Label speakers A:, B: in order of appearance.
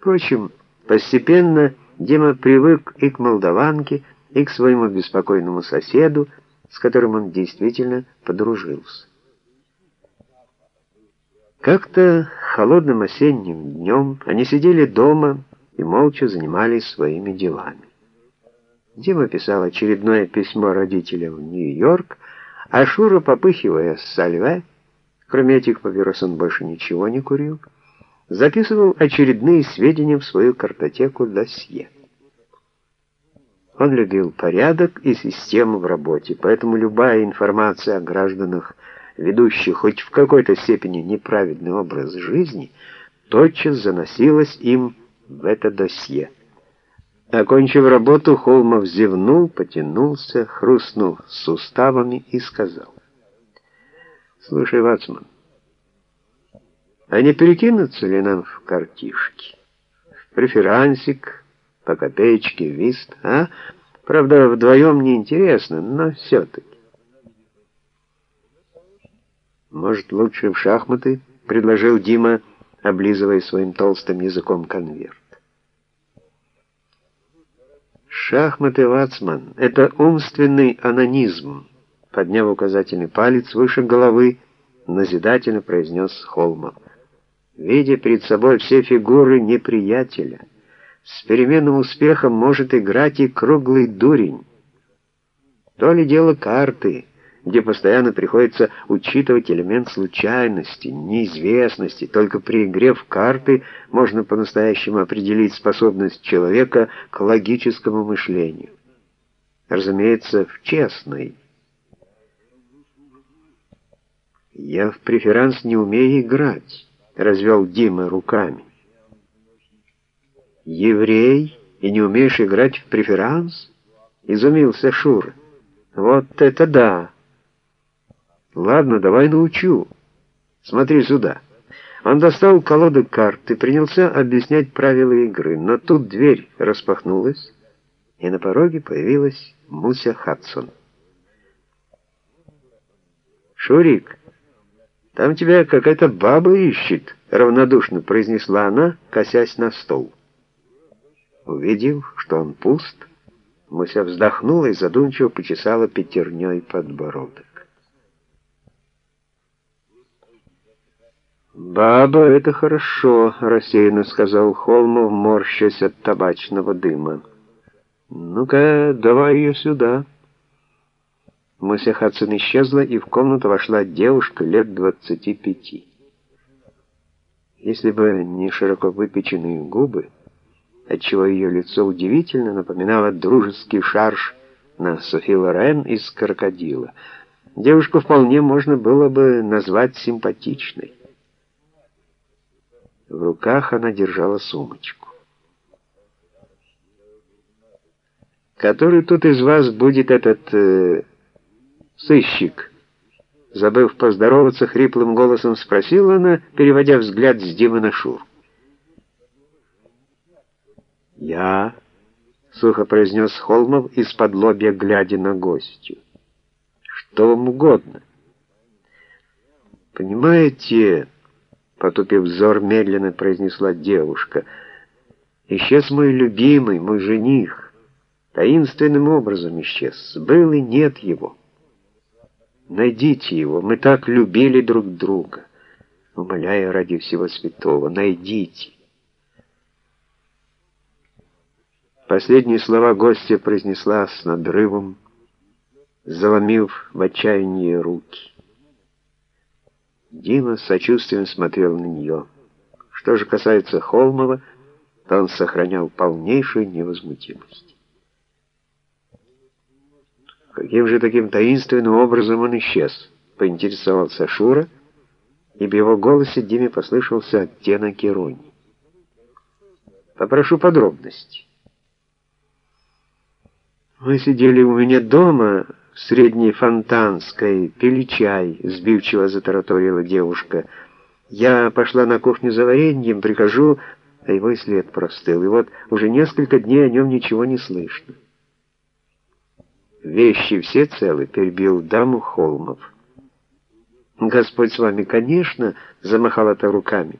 A: Впрочем, постепенно Дима привык и к молдаванке, и к своему беспокойному соседу, с которым он действительно подружился. Как-то холодным осенним днем они сидели дома и молча занимались своими делами. Дима писал очередное письмо родителям в Нью-Йорк, а Шура, попыхивая с сальве, кроме этих папирос он больше ничего не курил, записывал очередные сведения в свою картотеку досье. Он любил порядок и систему в работе, поэтому любая информация о гражданах, ведущих хоть в какой-то степени неправедный образ жизни, тотчас заносилась им в это досье. Окончив работу, Холмов зевнул, потянулся, хрустнул суставами и сказал. «Слушай, Вацман, а не перекинуться ли нам в картишки? В преферансик, по копеечке, вист, а? Правда, вдвоем неинтересно, но все-таки. Может, лучше в шахматы? Предложил Дима, облизывая своим толстым языком конверт. Шахматы, Вацман, это умственный анонизм. Подняв указательный палец выше головы, назидательно произнес Холмов. Видя перед собой все фигуры неприятеля, с переменным успехом может играть и круглый дурень. То ли дело карты, где постоянно приходится учитывать элемент случайности, неизвестности. Только при игре в карты можно по-настоящему определить способность человека к логическому мышлению. Разумеется, в честной. «Я в преферанс не умею играть», — развел Дима руками. «Еврей, и не умеешь играть в преферанс?» — изумился Шура. «Вот это да!» «Ладно, давай научу. Смотри сюда». Он достал колоду карт и принялся объяснять правила игры, но тут дверь распахнулась, и на пороге появилась Муся Хадсон. «Шурик, там тебя какая-то баба ищет», — равнодушно произнесла она, косясь на стол. Увидев, что он пуст, Муся вздохнула и задумчиво почесала пятерней подбородок. «Баба, это хорошо», — рассеянно сказал Холмов, морщась от табачного дыма. «Ну-ка, давай ее сюда». Муся Хадсон исчезла, и в комнату вошла девушка лет двадцати пяти. Если бы не широко выпеченные губы, отчего ее лицо удивительно напоминало дружеский шарж на Софи Лорен из «Крокодила», девушку вполне можно было бы назвать симпатичной. В руках она держала сумочку. «Который тут из вас будет этот э, сыщик?» Забыв поздороваться, хриплым голосом спросила она, переводя взгляд с Димы на Шур. «Я?» — сухо произнес Холмов из-под лобья, глядя на гостью. «Что вам угодно?» «Понимаете...» потупив взор, медленно произнесла девушка. «Исчез мой любимый, мой жених. Таинственным образом исчез. Был и нет его. Найдите его, мы так любили друг друга. Умоляю ради всего святого, найдите». Последние слова гостья произнесла с надрывом, заломив в отчаянии руки. Дима с сочувствием смотрел на нее. Что же касается Холмова, то он сохранял полнейшую невозмутимость. Каким же таким таинственным образом он исчез? Поинтересовался Шура, и в его голосе Диме послышался оттенок иронии. Попрошу подробностей. Мы сидели у меня дома, в Средней Фонтанской, пили чай», — сбивчиво затараторила девушка. «Я пошла на кухню за вареньем, прихожу, а его и след простыл, и вот уже несколько дней о нем ничего не слышно». «Вещи все целы?» — перебил даму Холмов. «Господь с вами, конечно!» — замахала-то руками.